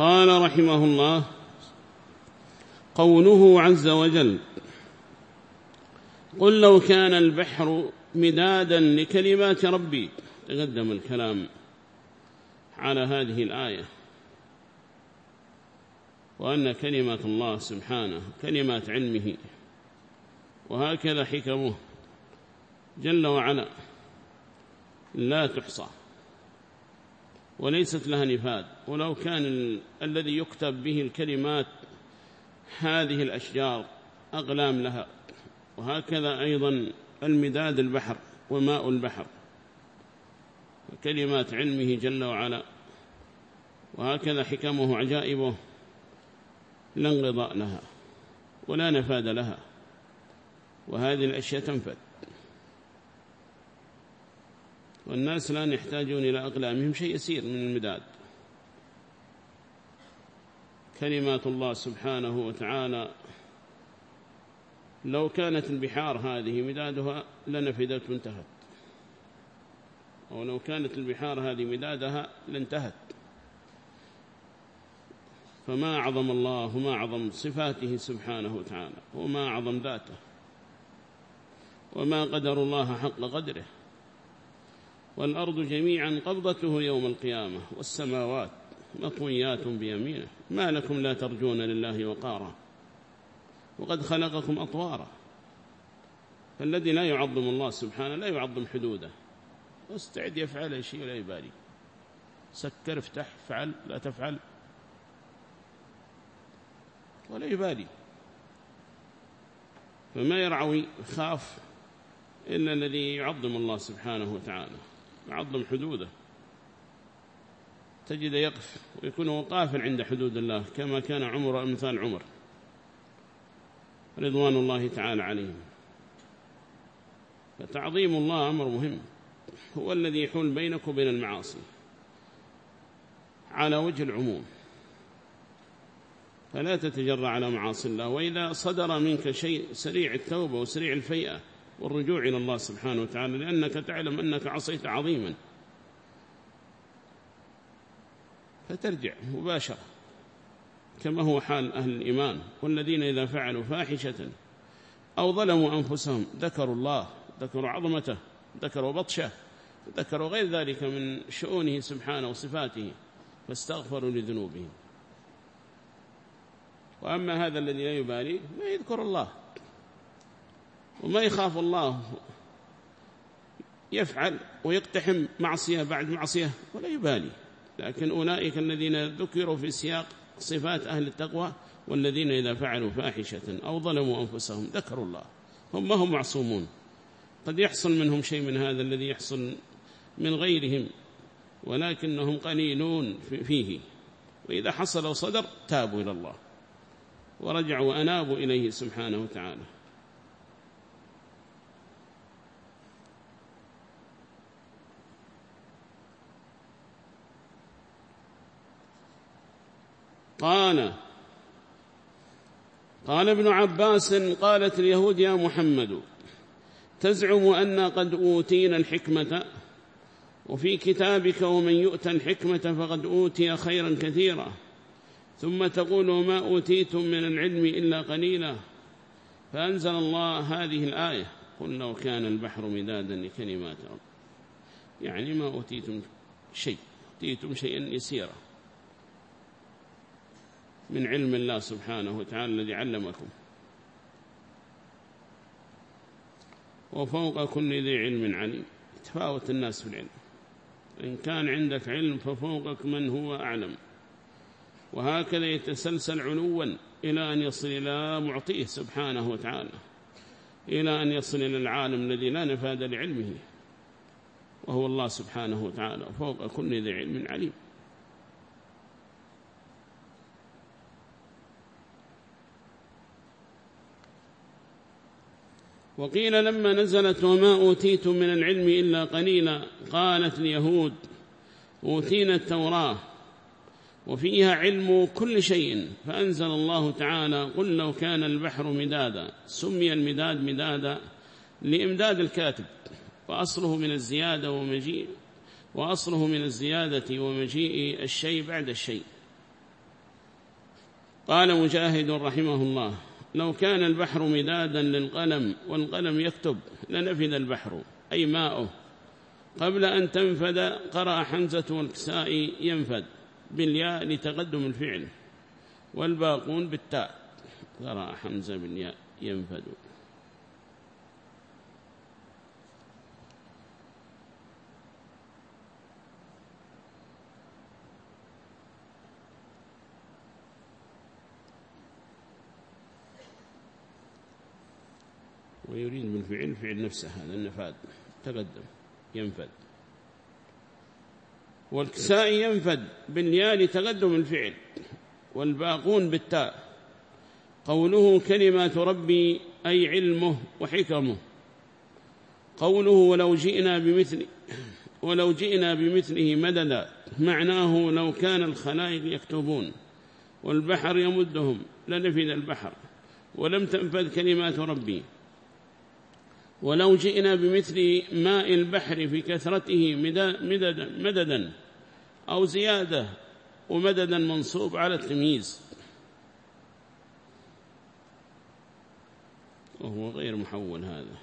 قال رحمه الله قوله عز وجل قل لو كان البحر مدادا لكلمات ربي تقدم الكلام على هذه الآية. وأن كلمات الله سبحانه كلمات علمه. وهكذا حكمه جل وعلا. لا تحصى وليست لها نفاد ولو كان ال... الذي يكتب به الكلمات هذه الأشجار أغلام لها. وهكذا أيضا المداد البحر وماء البحر. وكلمات علمه جل وعلا. وهكذا حكمه عجائبه لا انقضاء لها ولا نفاد لها. وهذه الأشياء تنفد والناس الآن يحتاجون إلى أقلامهم شيء يسير من المداد. كلمات الله سبحانه وتعالى لو كانت البحار هذه مدادها لنفدت وانتهت. ولو كانت البحار هذه مدادها لانتهت. فما أعظم الله وما أعظم صفاته سبحانه وتعالى وما أعظم ذاته. وما قدر الله حق قدره. والأرض جميعا قبضته يوم القيامة والسماوات مطويات بيمينه. ما لكم لا ترجون لله وقارا. وقد خلقكم أطوارا. فالذي لا يعظم الله سبحانه لا يعظم حدوده. واستعد يفعل شيء ولا يبالي. سكر افتح فعل لا تفعل. ولا يبالي. فما يرعوي خاف إلا الذي يعظم الله سبحانه وتعالى. يعظم حدوده. تجد يقف ويكون وقافا عند حدود الله كما كان عمر أمثال عمر. رضوان الله تعالى عليهم. فتعظيم الله أمر مهم. هو الذي يحول بينك وبين المعاصي على وجه العموم. فلا تتجرى على معاصي الله وإذا صدر منك شيء سريع التوبة وسريع الفيئة والرجوع إلى الله سبحانه وتعالى لأنك تعلم أنك عصيت عظيما. فترجع مباشرة كما هو حال أهل الإيمان والذين إذا فعلوا فاحشة أو ظلموا أنفسهم ذكروا الله ذكروا عظمته ذكروا بطشه ذكروا غير ذلك من شؤونه سبحانه وصفاته فاستغفروا لذنوبهم. وأما هذا الذي لا يبالي ما يذكر الله. وما يخاف الله يفعل ويقتحم معصية بعد معصية ولا يبالي. لكن أولئك الذين ذكروا في سياق صفات أهل التقوى والذين إذا فعلوا فاحشة أو ظلموا أنفسهم ذكروا الله. هم ما هم معصومون. قد يحصل منهم شيء من هذا الذي يحصل من غيرهم ولكنهم قليلون فيه. وإذا حصل وصدر تابوا إلى الله. ورجعوا وأنابوا إليه سبحانه وتعالى. قال قال ابن عباس قالت اليهود يا محمد تزعم أن قد أوتينا الحكمة وفي كتابك ومن يؤتى الحكمة فقد أوتي خيرا كثيرا ثم تقول وما أوتيتم من العلم إلا قليلا فأنزل الله هذه الآية قل لو كان البحر مدادا لكلمات رب يعني ما أوتيتم شيء أوتيتم شيئا يسيرا من علم الله سبحانه وتعالى الذي علمكم. وفوق كل ذي علم عليم. تفاوت الناس في العلم. إن كان عندك علم ففوقك من هو أعلم. وهكذا يتسلسل علوا إلى أن يصل إلى معطيه سبحانه وتعالى. إلى أن يصل إلى العالم الذي لا نفاد لعلمه. وهو الله سبحانه وتعالى. فوق كل ذي علم عليم. وقيل لما نزلت وما أوتيتم من العلم إلا قليلا قالت اليهود أوتينا التوراة وفيها علم كل شيء فأنزل الله تعالى قل لو كان البحر مدادا سمي المداد مدادا لإمداد الكاتب وأصله من الزيادة ومجيء وأصله من الزيادة ومجيء الشيء بعد الشيء قال مجاهد رحمه الله لو كان البحر مدادا للقلم والقلم يكتب لنفذ البحر أي ماؤه. قبل أن تنفذ قرأ حمزة والكساء ينفذ بالياء لتقدم الفعل والباقون بالتاء. قرأ حمزة بالياء ينفذ. ويريد بالفعل فعل نفسه هذا النفاذ. تقدم. ينفذ. والكساء ينفذ. بالياء لتقدم الفعل. والباقون بالتاء. قوله كلمات ربي أي علمه وحكمه. قوله ولو جئنا بمثل ولو جئنا بمثله مددا. معناه لو كان الخلائق يكتبون. والبحر يمدهم. لنفذ البحر. ولم تنفذ كلمات ربي. ولو جئنا بمثل ماء البحر في كثرته مددا, أو زيادة ومددا منصوب على التمييز. وهو غير محول هذا.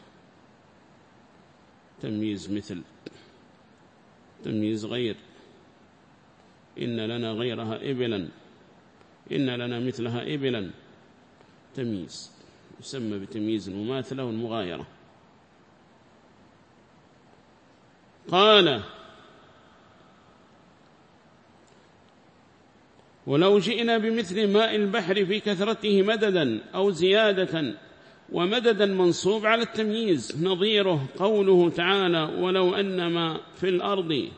تمييز مثل. تمييز غير. إن لنا غيرها إبلا. إن لنا مثلها إبلا. تمييز. يسمى بتمييز المماثلة والمغايرة. قال ولو جئنا بمثل ماء البحر في كثرته مددا أو زيادة ومددا منصوب على التمييز نظيره قوله تعالى ولو أنما في الأرض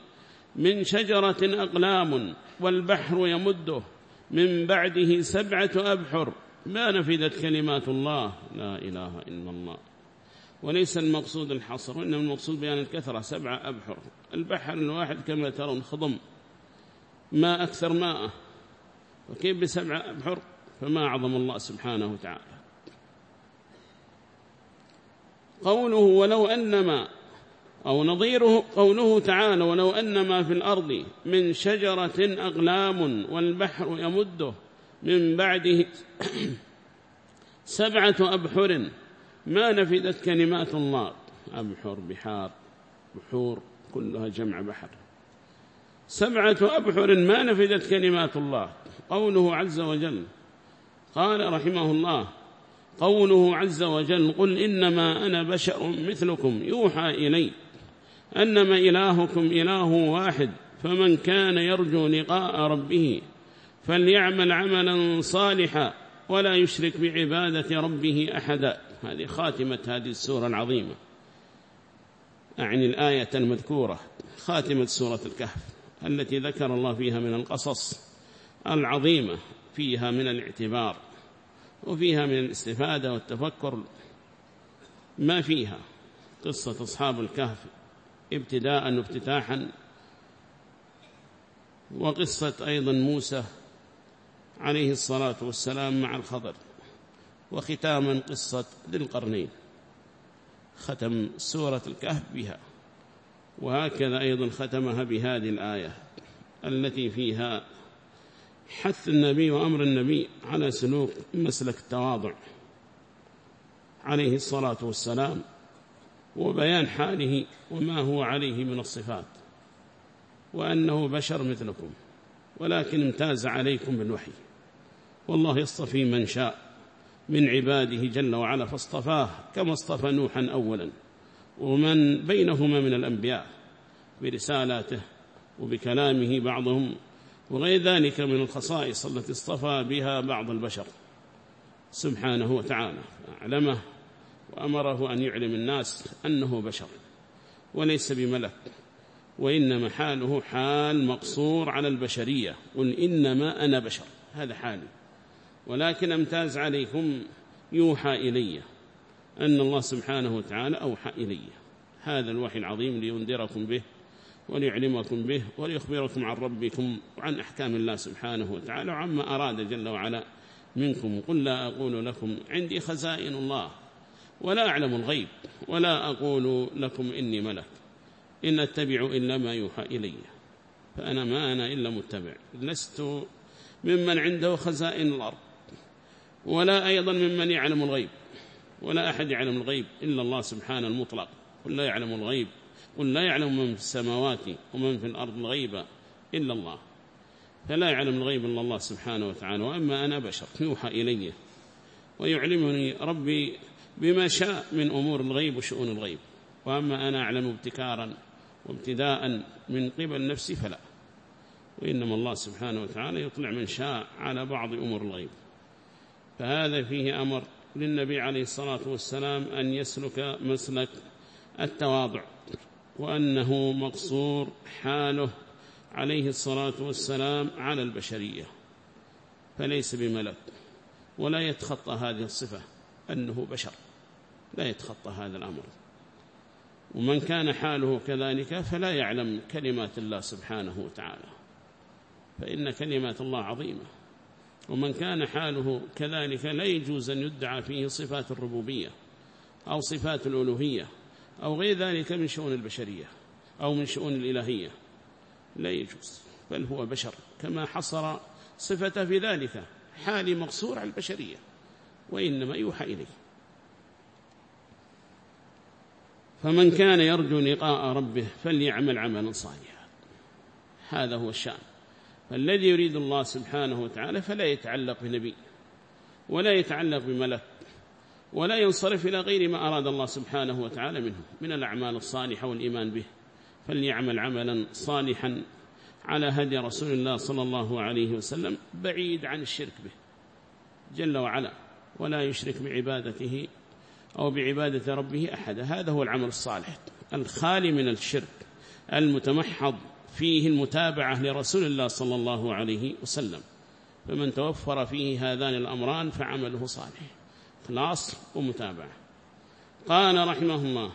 من شجرة أقلام والبحر يمده من بعده سبعة أبحر ما نفذت كلمات الله لا إله إلا الله. وليس المقصود الحصر وإنما المقصود بيان الكثرة سبعة أبحر. البحر الواحد كما ترون خضم. ما أكثر ماءه. وكيف بسبعة أبحر؟ فما أعظم الله سبحانه وتعالى. قوله ولو أنما أو نظيره قوله تعالى ولو أنما في الأرض من شجرة أغلام والبحر يمده من بعده سبعة أبحر ما نفدت كلمات الله. أبحر بحار بحور كلها جمع بحر. سبعة أبحر ما نفدت كلمات الله. قوله عز وجل قال رحمه الله قوله عز وجل قل إنما أنا بشر مثلكم. يوحى إلي أنما إلهكم إله واحد فمن كان يرجو لقاء ربه فليعمل عملا صالحا ولا يشرك بعبادة ربه أحدا. هذه خاتمة هذه السورة العظيمة. أعني الآية المذكورة خاتمة سورة الكهف التي ذكر الله فيها من القصص العظيمة فيها من الاعتبار وفيها من الاستفادة والتفكر ما فيها. قصة أصحاب الكهف ابتداء وافتتاحا وقصة أيضا موسى عليه الصلاة والسلام مع الخضر. وختاما قصة ذي القرنين. ختم سورة الكهف بها. وهكذا أيضا ختمها بهذه الآية التي فيها حث النبي وأمر النبي على سلوك مسلك التواضع عليه الصلاة والسلام وبيان حاله وما هو عليه من الصفات وأنه بشر مثلكم ولكن امتاز عليكم بالوحي. والله يصطفي من شاء. من عباده جل وعلا فاصطفاه كما اصطفى نوحا أولا. ومن بينهما من الأنبياء برسالاته وبكلامه بعضهم وغير ذلك من الخصائص التي اصطفى بها بعض البشر. سبحانه وتعالى أعلمه وأمره أن يعلم الناس أنه بشر وليس بملك وإنما حاله حال مقصور على البشرية. قل إنما أنا بشر. هذا حالي. ولكن أمتاز عليكم يوحى إلي أن الله سبحانه وتعالى أوحى إلي. هذا الوحي العظيم لينذركم به وليعلمكم به وليخبركم عن ربكم وعن أحكام الله سبحانه وتعالى وعما أراد جل وعلا منكم. قل لا أقول لكم عندي خزائن الله ولا أعلم الغيب ولا أقول لكم إني ملك. إن أتبع إلا ما يوحى إلي. فأنا ما أنا إلا متبع. لست ممن عنده خزائن الأرض. ولا أيضا ممن يعلم الغيب ولا أحد يعلم الغيب إلا الله سبحانه المطلق. قل لا يعلم الغيب قل لا يعلم من في السماوات ومن في الأرض الغيب إلا الله. فلا يعلم الغيب إلا الله سبحانه وتعالى. وأما أنا بشر يوحى إلي ويعلمني ربي بما شاء من أمور الغيب وشؤون الغيب. وأما أنا أعلم ابتكارا وابتداء من قبل نفسي فلا. وإنما الله سبحانه وتعالى يطلع من شاء على بعض أمور الغيب. فهذا فيه أمر للنبي عليه الصلاة والسلام أن يسلك مسلك التواضع وأنه مقصور حاله عليه الصلاة والسلام على البشرية فليس بملك ولا يتخطى هذه الصفة أنه بشر لا يتخطى هذا الأمر. ومن كان حاله كذلك فلا يعلم كلمات الله سبحانه وتعالى فإن كلمات الله عظيمة. ومن كان حاله كذلك لا يجوز أن يدعى فيه صفات الربوبية أو صفات الألوهية أو غير ذلك من شؤون البشرية أو من شؤون الإلهية. لا يجوز بل هو بشر كما حصر صفته في ذلك حالي مقصور على البشرية وإنما يوحى إليه. فمن كان يرجو لقاء ربه فليعمل عملا صالحا. هذا هو الشأن. فالذي يريد الله سبحانه وتعالى فلا يتعلق بنبي ولا يتعلق بملك ولا ينصرف إلى غير ما أراد الله سبحانه وتعالى منه من الأعمال الصالحة والإيمان به. فليعمل عملا صالحا على هدي رسول الله صلى الله عليه وسلم بعيد عن الشرك به. جل وعلا ولا يشرك بعبادته أو بعبادة ربه أحد. هذا هو العمل الصالح الخالي من الشرك المتمحض. فيه المتابعة لرسول الله صلى الله عليه وسلم. فمن توفر فيه هذان الأمران فعمله صالح. إخلاص ومتابعة. قال رحمه الله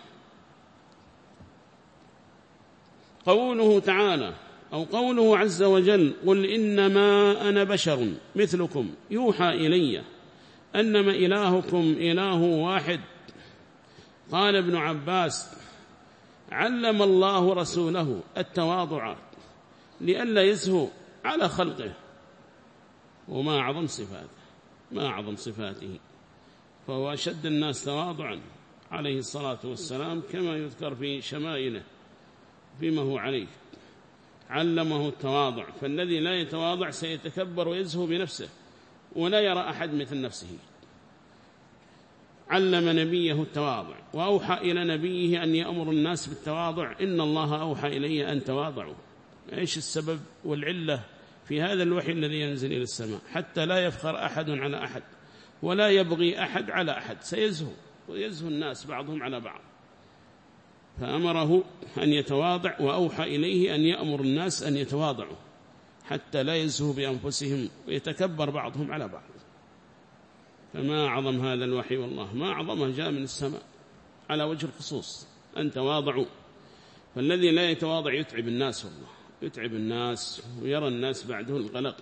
قوله تعالى أو قوله عز وجل قل إنما أنا بشر مثلكم يوحى إلي أنما إلهكم إله واحد. قال ابن عباس علم الله رسوله التواضع لئلا يزهو على خلقه. وما أعظم صفاته ما أعظم صفاته. فهو أشد الناس تواضعا عليه الصلاة والسلام كما يذكر في شمائله فيما هو عليه. علمه التواضع فالذي لا يتواضع سيتكبر ويزهو بنفسه ولا يرى أحد مثل نفسه. علم نبيه التواضع وأوحى إلى نبيه أن يأمر الناس بالتواضع إن الله أوحى إلي أن تواضعوا. إيش السبب والعلة في هذا الوحي الذي ينزل إلى السماء؟ حتى لا يفخر أحد على أحد ولا يبغي أحد على أحد سيزهو ويزهو الناس بعضهم على بعض. فأمره أن يتواضع وأوحى إليه أن يأمر الناس أن يتواضعوا حتى لا يزهوا بأنفسهم ويتكبر بعضهم على بعض. فما أعظم هذا الوحي والله ما أعظمه جاء من السماء على وجه الخصوص. أن تواضعوا فالذي لا يتواضع يتعب الناس والله يتعب الناس ويرى الناس بعده القلق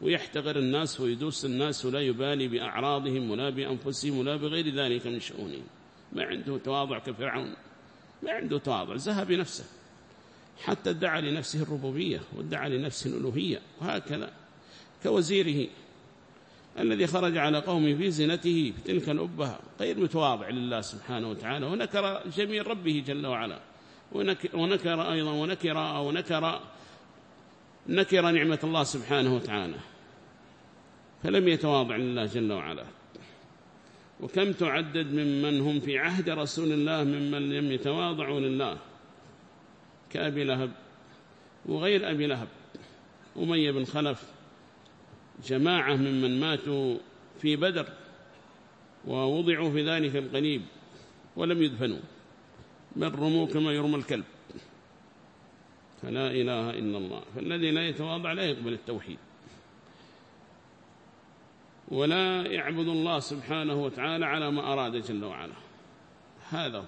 ويحتقر الناس ويدوس الناس ولا يبالي بأعراضهم ولا بأنفسهم ولا بغير ذلك من شؤونهم. ما عنده تواضع كفرعون ما عنده تواضع زهى بنفسه. حتى ادعى لنفسه الربوبية وادعى لنفسه الألوهية وهكذا كوزيره. الذي خرج على قومه في زينته في تلك الأبهة غير متواضع لله سبحانه وتعالى ونكر جميل ربه جل وعلا. ونكر أيضا ونكر ونكر نكر نعمة الله سبحانه وتعالى. فلم يتواضع لله جل وعلا. وكم تعدد ممن هم في عهد رسول الله ممن لم يتواضعوا لله؟ كأبي لهب وغير أبي لهب أمية بن خلف جماعة ممن ماتوا في بدر ووضعوا في ذلك القليب ولم يدفنوا. بل رموا كما يرمى الكلب. فلا إله إلا الله. فالذي لا يتواضع لا يقبل التوحيد. ولا يعبد الله سبحانه وتعالى على ما أراد جل وعلا. هذا هو.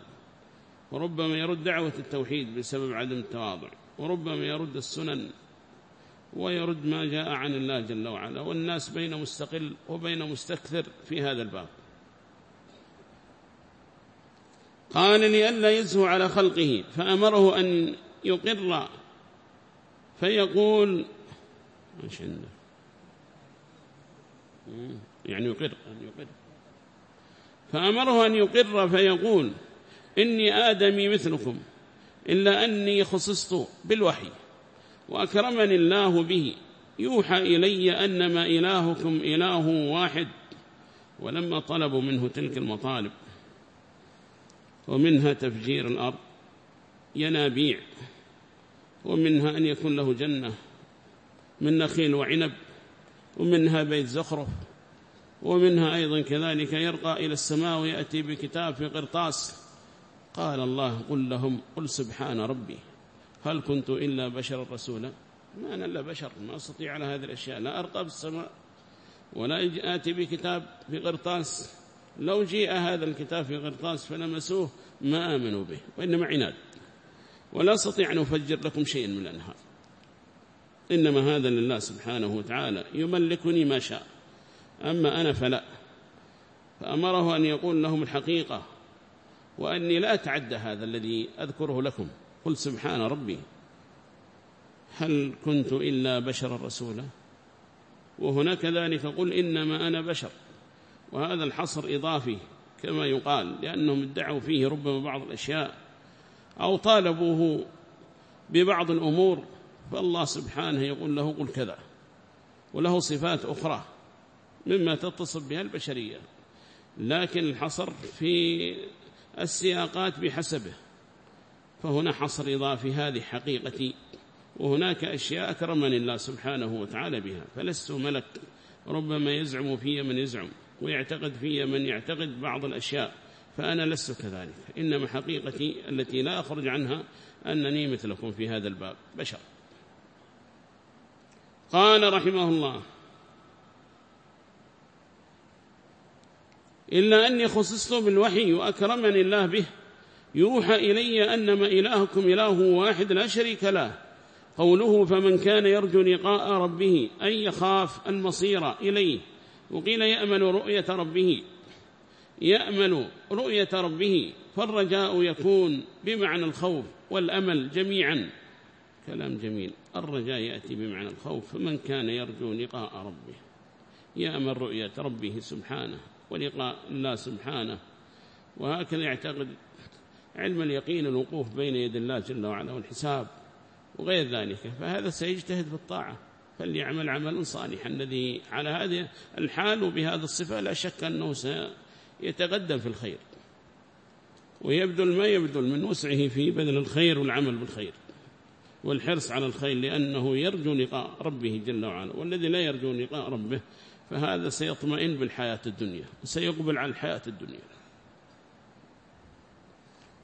وربما يرد دعوة التوحيد بسبب عدم التواضع. وربما يرد السنن ويرد ما جاء عن الله جل وعلا والناس بين مستقل وبين مستكثر في هذا الباب. قال لئلا يزهو على خلقه فأمره أن يقر فيقول عنده؟ يعني يقر أن يقر. فأمره أن يقر فيقول إني آدمي مثلكم إلا أني خصصت بالوحي. وأكرمني الله به. يوحى إلي أنما إلهكم إله واحد. ولما طلبوا منه تلك المطالب ومنها تفجير الأرض ينابيع. ومنها أن يكون له جنة من نخيل وعنب ومنها بيت زخرف. ومنها أيضا كذلك يرقى إلى السماء ويأتي بكتاب في قرطاس. قال الله قل لهم قل سبحان ربي. هل كنت إلا بشر رسولا ما أنا إلا بشر ما أستطيع على هذه الأشياء لا أرقى في السماء ولا آتي بكتاب في قرطاس. لو جيء هذا الكتاب في قرطاس فلمسوه ما آمنوا به وإنما عناد. ولا أستطيع أن أفجر لكم شيئا من الأنهار. إنما هذا لله سبحانه وتعالى يملكني ما شاء. أما أنا فلا. فأمره أن يقول لهم الحقيقة وأني لا أتعدى هذا الذي أذكره لكم. قل سبحان ربي هل كنت إلا بشرا رسولا؟ وهناك ذلك قل إنما أنا بشر وهذا الحصر إضافي كما يقال لأنهم ادعوا فيه ربما بعض الأشياء أو طالبوه ببعض الأمور فالله سبحانه يقول له قل كذا وله صفات أخرى مما تتصف بها البشرية لكن الحصر في السياقات بحسبه. فهنا حصر إضافي هذه حقيقتي وهناك أشياء أكرمني الله سبحانه وتعالى بها. فلست ملك ربما يزعم في من يزعم ويعتقد في من يعتقد بعض الأشياء فأنا لست كذلك. إنما حقيقتي التي لا أخرج عنها أنني مثلكم في هذا الباب. بشر. قال رحمه الله إلا أني خصصت بالوحي وأكرمني الله به يوحى إلي أنما إلهكم إله واحد لا شريك له. قوله فمن كان يرجو لقاء ربه أن يخاف المصير إليه. وقيل يأمل رؤية ربه. يأمل رؤية ربه. فالرجاء يكون بمعنى الخوف والأمل جميعا. كلام جميل. الرجاء يأتي بمعنى الخوف. فمن كان يرجو لقاء ربه. يأمل رؤية ربه سبحانه. ولقاء الله سبحانه. وهكذا يعتقد علم اليقين الوقوف بين يد الله جل وعلا والحساب وغير ذلك فهذا سيجتهد في الطاعة. فليعمل عملا صالحا. الذي على هذه الحال وبهذا الصفة لا شك أنه سيتقدم في الخير. ويبذل ما يبذل من وسعه في بذل الخير والعمل بالخير والحرص على الخير لأنه يرجو لقاء ربه جل وعلا. والذي لا يرجو لقاء ربه فهذا سيطمئن بالحياة الدنيا وسيقبل على الحياة الدنيا.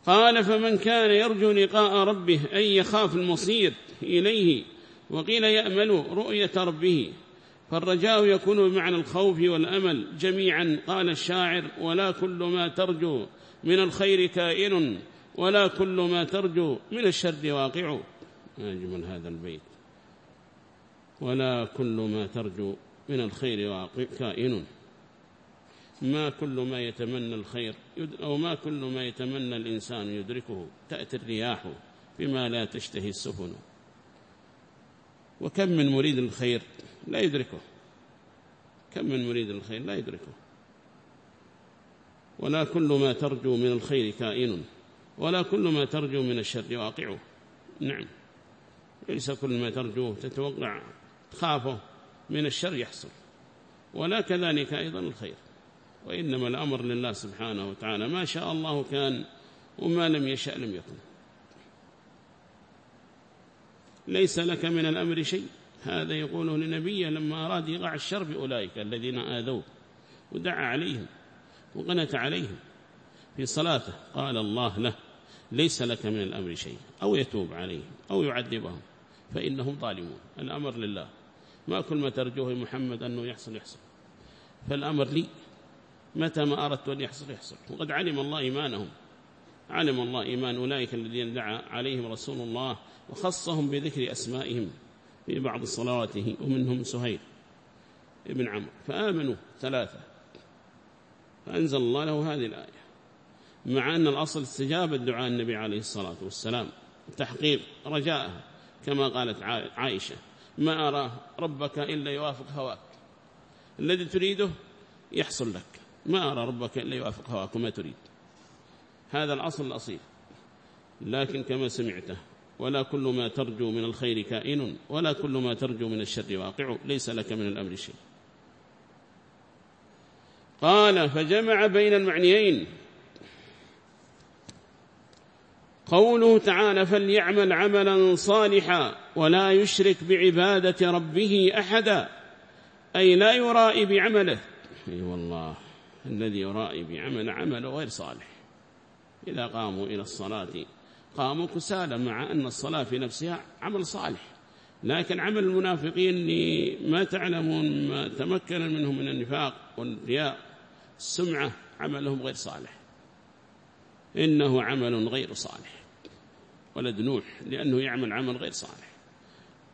قال فمن كان يرجو لقاء ربه أن يخاف المصير إليه وقيل يأمل رؤية ربه فالرجاء يكون بمعنى الخوف والأمل جميعا قال الشاعر ولا كل ما ترجو من الخير كائن ولا كل ما ترجو من الشر واقع. أجمل هذا البيت. ولا كل ما ترجو من الخير واقع كائن. ما كل ما يتمنى الخير أو ما كل ما يتمنى الإنسان يدركه تأتي الرياح بما لا تشتهي السفن. وكم من مريد الخير لا يدركه. كم من مريد الخير لا يدركه. ولا كل ما ترجو من الخير كائن ولا كل ما ترجو من الشر واقعه. نعم. ليس كل ما ترجوه تتوقع تخافه من الشر يحصل. ولا كذلك أيضا الخير. وإنما الأمر لله سبحانه وتعالى. ما شاء الله كان وما لم يشأ لم يكن. ليس لك من الأمر شيء. هذا يقوله لنبيه لما أراد يقع الشر بأولئك الذين آذوه ودعا عليهم وقنت عليهم في صلاته. قال الله له ليس لك من الأمر شيء. أو يتوب عليهم أو يعذبهم فإنهم ظالمون. الأمر لله. ما كل ما ترجوه محمد أنه يحصل يحصل. فالأمر لي. متى ما أردت أن يحصل يحصل. وقد علم الله إيمانهم. علم الله إيمان أولئك الذين دعا عليهم رسول الله وخصهم بذكر أسمائهم في بعض صلواته ومنهم سهيل ابن عمرو. فآمنوا ثلاثة. فأنزل الله له هذه الآية. مع أن الأصل استجابة دعاء النبي عليه الصلاة والسلام. تحقيق رجاءه كما قالت عائشة. ما أرى ربك إلا يوافق هواك. الذي تريده يحصل لك. ما أرى ربك إلا يوافق هواك ما تريد. هذا الأصل الأصيل. لكن كما سمعته ولا كل ما ترجو من الخير كائن ولا كل ما ترجو من الشر واقع ليس لك من الأمر شيء. قال فجمع بين المعنيين. قوله تعالى فليعمل عملا صالحا ولا يشرك بعبادة ربه أحدا أي لا يرائي بعمله. أي والله. الذي يرائي بعمل عمله غير صالح. إذا قاموا إلى الصلاة قاموا كسالى مع أن الصلاة في نفسها عمل صالح. لكن عمل المنافقين اللي ما تعلمون ما تمكن منهم من النفاق والرياء السمعة عملهم غير صالح. إنه عمل غير صالح. ولد نوح لأنه يعمل عمل غير صالح.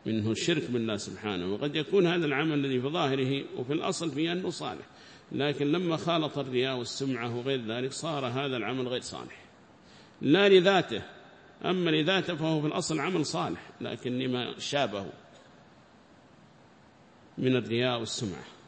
منه الشرك بالله سبحانه. وقد يكون هذا العمل الذي في ظاهره وفي الأصل فيه أنه صالح. لكن لما خالط الرياء والسمعة وغير ذلك صار هذا العمل غير صالح. لا لذاته أما لذاته فهو في الأصل عمل صالح لكن لما شابه من الرياء والسمعة.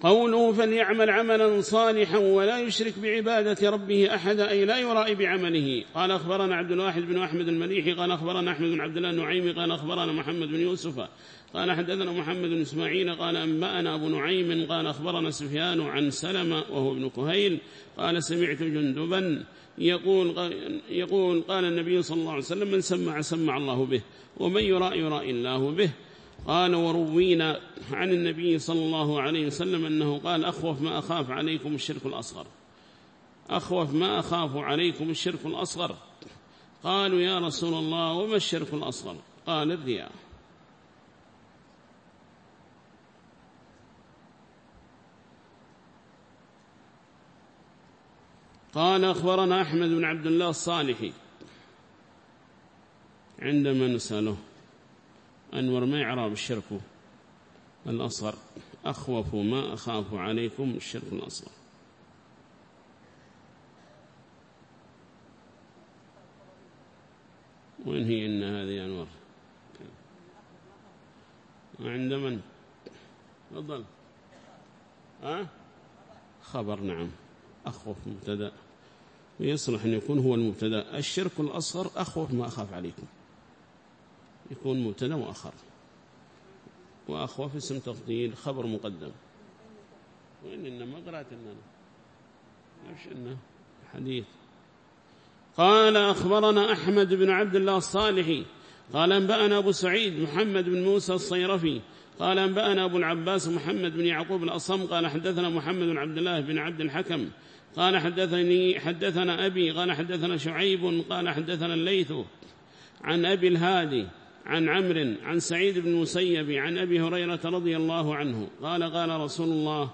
قوله فليعمل عملا صالحا ولا يشرك بعبادة ربه أحدا أي لا يرائي بعمله. قال أخبرنا عبد الواحد بن أحمد المليحي قال أخبرنا أحمد بن عبد الله النعيمي قال أخبرنا محمد بن يوسف قال حدثنا محمد بن إسماعيل قال أنبأنا أبو نعيم قال أخبرنا سفيان عن سلمة وهو ابن كهيل قال سمعت جندبا يقول, يقول قال النبي صلى الله عليه وسلم من سمع سمع الله به ومن يرائي يرائي الله به. قال وروينا عن النبي صلى الله عليه وسلم أنه قال أخوف ما أخاف عليكم الشرك الأصغر. أخوف ما أخاف عليكم الشرك الأصغر. قالوا يا رسول الله وما الشرك الأصغر؟ قال الرياء. قال أخبرنا أحمد بن عبد الله الصالحي عندما نسأله أنور ما يعراب الشرك الأصغر. أخوف ما أخاف عليكم الشرك الأصغر. وين هي إن هذه أنور؟ عند من؟ تفضل. ها؟ خبر نعم. أخوف مبتدأ. ويصلح أن يكون هو المبتدأ. الشرك الأصغر أخوف ما أخاف عليكم. يكون مبتدا مؤخر. وأخوف اسم تفضيل خبر مقدم. وإن إنما قرأت إننا نفش إنه حديث. قال أخبرنا أحمد بن عبد الله الصالحي قال أنبأنا أبو سعيد محمد بن موسى الصيرفي. قال أنبأنا أبو العباس محمد بن يعقوب الأصم. قال حدثنا محمد بن عبد الله بن عبد الحكم. قال حدثني حدثنا أبي. قال حدثنا شعيب. قال حدثنا الليث. عن أبي الهادي. عن عمرو عن سعيد بن المسيب عن أبي هريرة رضي الله عنه قال قال رسول الله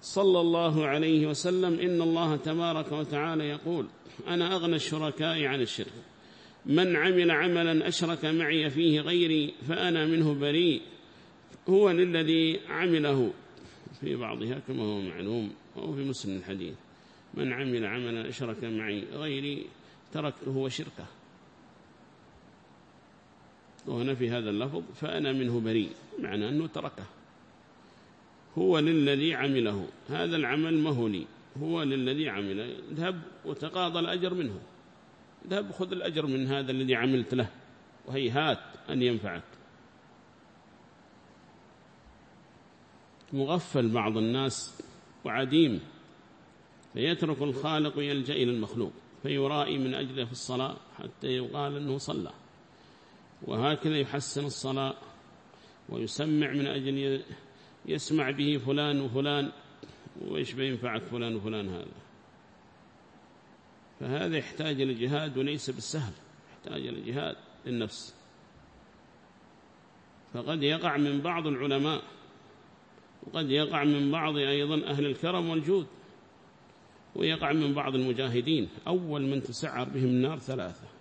صلى الله عليه وسلم إن الله تبارك وتعالى يقول أنا أغنى الشركاء عن الشرك. من عمل عملا أشرك معي فيه غيري فأنا منه بريء. هو للذي عمله. في بعضها كما هو معلوم أو في مسلم الحديث من عمل عملا أشرك معي غيري تركته وشركه وهنا في هذا اللفظ فأنا منه بريء معنى أنه تركه. هو للذي عمله هذا العمل ما هو لي هو للذي عمله اذهب وتقاضى الأجر منه. اذهب خذ الأجر من هذا الذي عملت له وهيهات أن ينفعك. مغفل بعض الناس وعديم فيترك الخالق ويلجأ إلى المخلوق فيرائي من أجله في الصلاة حتى يقال أنه صلى. وهكذا يحسن الصلاة ويسمع من أجل يسمع به فلان وفلان وإيش بينفعك فلان وفلان هذا. فهذا يحتاج إلى جهاد وليس بالسهل يحتاج إلى جهاد للنفس. فقد يقع من بعض العلماء وقد يقع من بعض أيضا أهل الكرم والجود ويقع من بعض المجاهدين أول من تسعر بهم النار ثلاثة.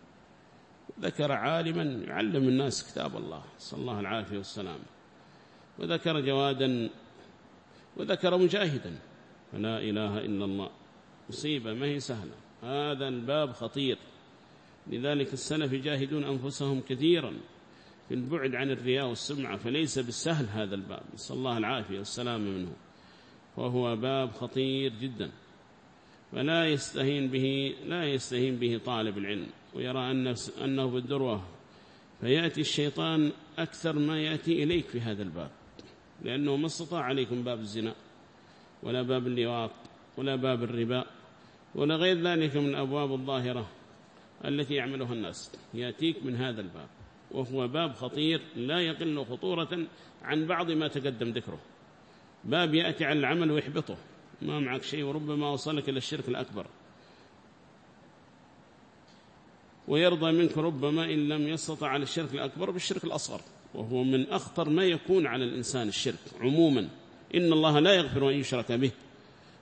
ذكر عالما يعلم الناس كتاب الله صلى الله العافية والسلام. وذكر جوادا وذكر مجاهدا. فلا إله إلا الله. مصيبة ما هي سهلة. هذا الباب خطير. لذلك السلف يجاهدون أنفسهم كثيرا في البعد عن الرياء والسمعة فليس بالسهل هذا الباب. نسأل الله العافية والسلام منه. وهو باب خطير جدا. فلا يستهين به لا يستهين به طالب العلم ويرى أنه بالذروة فيأتي الشيطان أكثر ما يأتي إليك في هذا الباب لأنه ما استطاع عليكم باب الزنا ولا باب اللواط ولا باب الربا ولا غير ذلك من الأبواب الظاهرة التي يعملها الناس. يأتيك من هذا الباب وهو باب خطير لا يقل خطورة عن بعض ما تقدم ذكره. باب يأتي على العمل ويحبطه. ما معك شيء وربما وصلك إلى الشرك الأكبر. ويرضى منك ربما إن لم يستطع على الشرك الأكبر بالشرك الأصغر. وهو من أخطر ما يكون على الإنسان الشرك عموما. إن الله لا يغفر أن يشرك به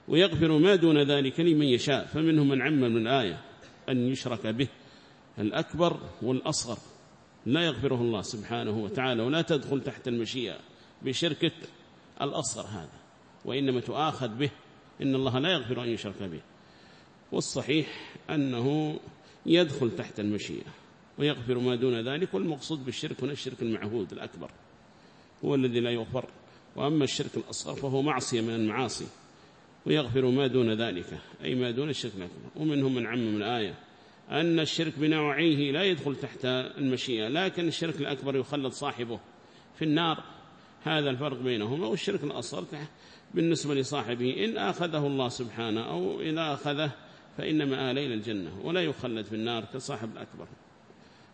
ويغفر ما دون ذلك لمن يشاء. فمنهم من عم من آية أن يشرك به الأكبر والأصغر. لا يغفره الله سبحانه وتعالى ولا تدخل تحت المشيئة بشركة الأصغر هذا وإنما تؤاخذ به إن الله لا يغفر أن يشرك به. والصحيح أنه يدخل تحت المشيئة ويغفر ما دون ذلك والمقصود بالشرك هنا الشرك المعهود الأكبر هو الذي لا يغفر. وأما الشرك الأصغر فهو معصية من المعاصي ويغفر ما دون ذلك أي ما دون الشرك الأكبر. ومنهم من عم من آية أن الشرك بنوعيه لا يدخل تحت المشيئة لكن الشرك الأكبر يخلد صاحبه في النار. هذا الفرق بينهما والشرك الأصغر بالنسبة لصاحبه إن أخذه الله سبحانه أو إذا أخذه فإنما آلي الجنة ولا يخلد في النار كصاحب الأكبر.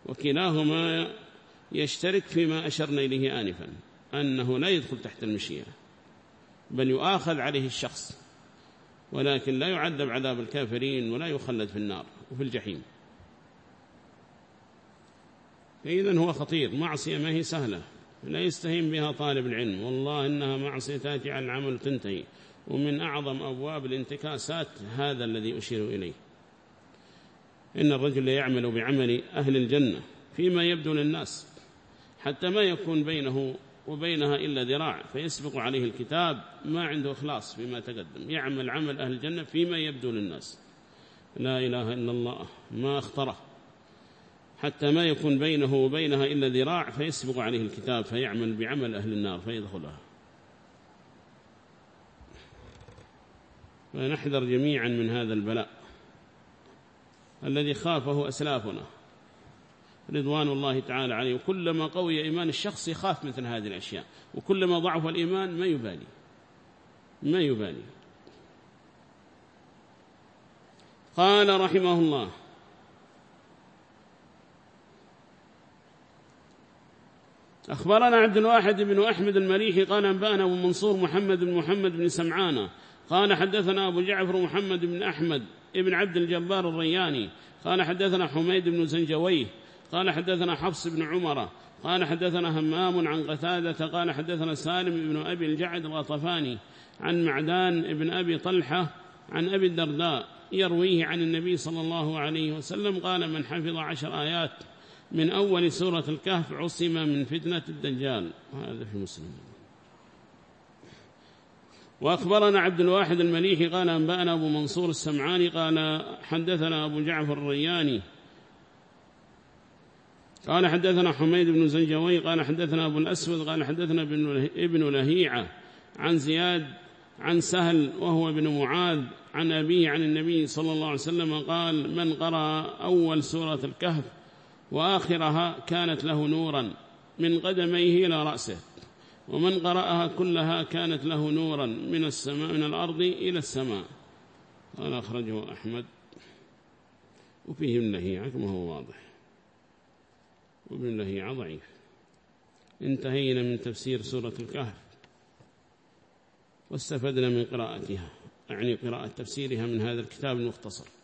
وكلاهما يشترك فيما أشرنا إليه آنفا أنه لا يدخل تحت المشيئة بل يؤاخذ عليه الشخص ولكن لا يعذب عذاب الكافرين ولا يخلد في النار وفي الجحيم. فإذا هو خطير معصية ما هي سهلة. لا يستهين بها طالب العلم. والله إنها معصية تأتي على العمل تنتهي. ومن أعظم أبواب الانتكاسات هذا الذي أشير إليه. إن الرجل يعمل بعمل أهل الجنة فيما يبدو للناس حتى ما يكون بينه وبينها إلا ذراع فيسبق عليه الكتاب ما عنده إخلاص فيما تقدم. يعمل عمل أهل الجنة فيما يبدو للناس. لا إله إلا الله ما أختره. حتى ما يكون بينه وبينها إلا ذراع فيسبق عليه الكتاب فيعمل بعمل أهل النار فيدخلها. فنحذر جميعا من هذا البلاء الذي خافه أسلافنا. رضوان الله تعالى عليه. وكلما قوي إيمان الشخص يخاف مثل هذه الأشياء. وكلما ضعف الإيمان ما يبالي. ما يبالي. قال رحمه الله أخبرنا عبد الواحد بن أحمد المليحي قال أنبأنا أبو منصور محمد بن محمد بن سمعانة قال حدثنا أبو جعفر محمد بن أحمد ابن عبد الجبار الرياني. قال حدثنا حميد بن زنجويه. قال حدثنا حفص بن عمر. قال حدثنا همام عن قتادة. قال حدثنا سالم بن أبي الجعد الغطفاني عن معدان بن أبي طلحة عن أبي الدرداء يرويه عن النبي صلى الله عليه وسلم. قال من حفظ عشر آيات من أول سورة الكهف عصم من فتنة الدجال. وهذا في مسلم. وأخبرنا عبد الواحد المليحي قال أنبأنا أبو منصور السمعاني قال حدثنا أبو جعفر الرياني. قال حدثنا حميد بن زنجوي قال حدثنا أبو الأسود قال حدثنا ابن لهيعة عن زياد عن سهل وهو ابن معاذ عن أبيه عن النبي صلى الله عليه وسلم قال من قرأ أول سورة الكهف وآخرها كانت له نورا من قدميه إلى رأسه ومن قرأها كلها كانت له نورا من السماء من الأرض إلى السماء. قال أخرجه أحمد. وفيه من لهيعة كما هو واضح. وابن لهيعة ضعيف. انتهينا من تفسير سورة الكهف. واستفدنا من قراءتها يعني قراءة تفسيرها من هذا الكتاب المختصر.